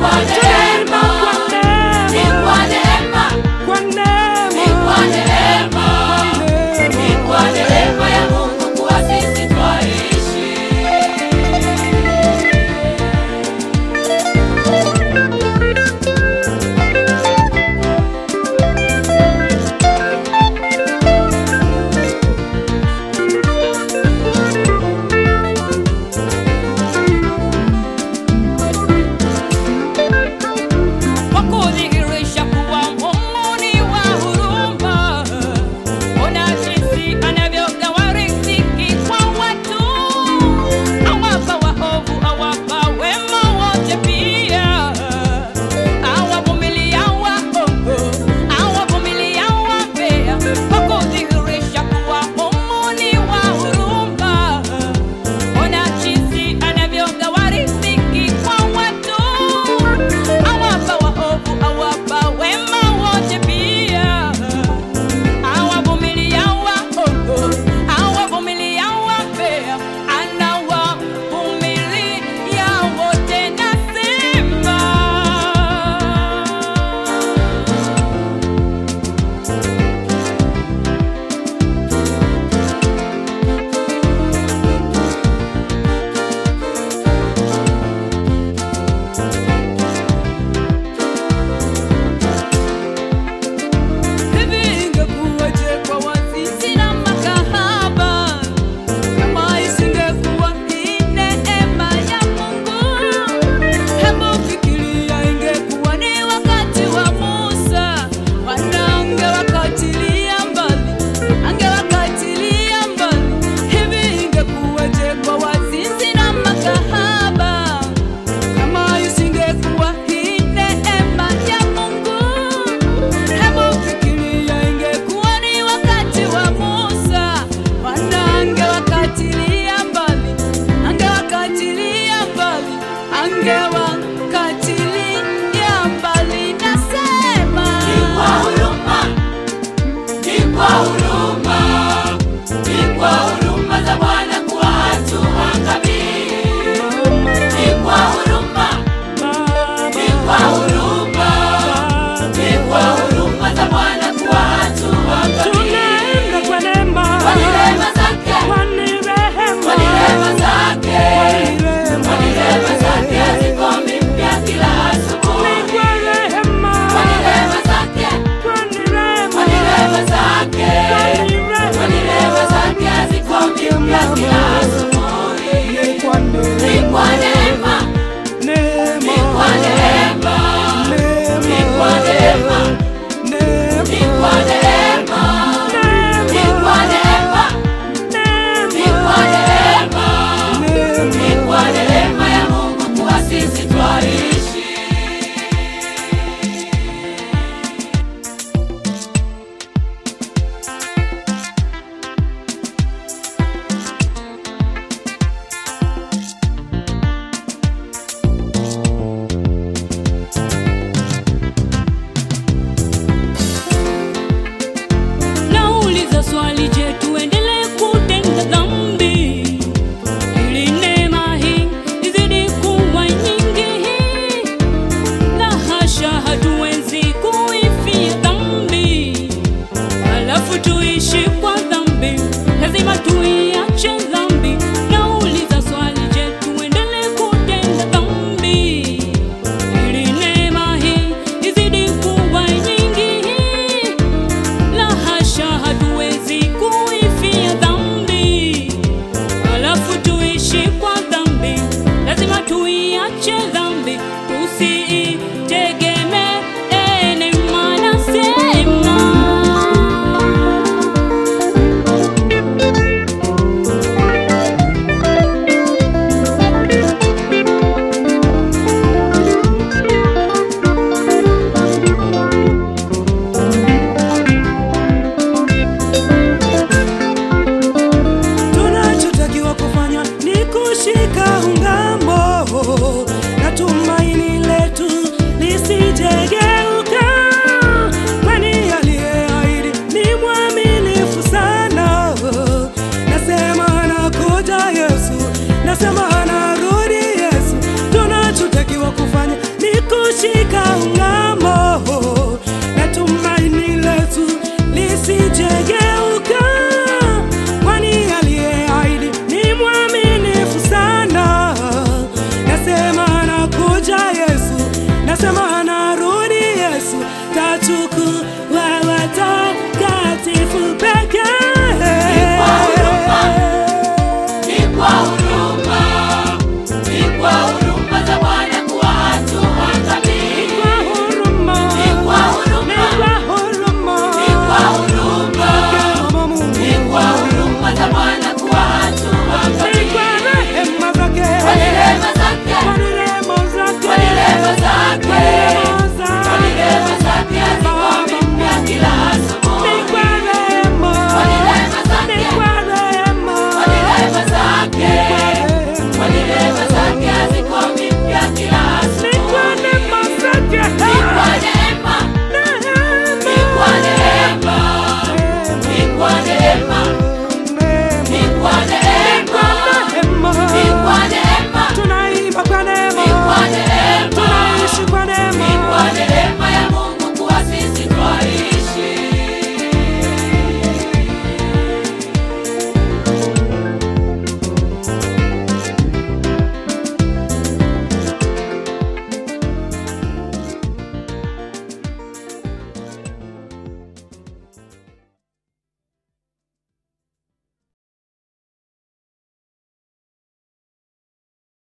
One day. katika ungamo na tumaini letu lisijegeuka, kwani aliyeahidi ni mwaminifu sana. Nasema nakuja Yesu, nasema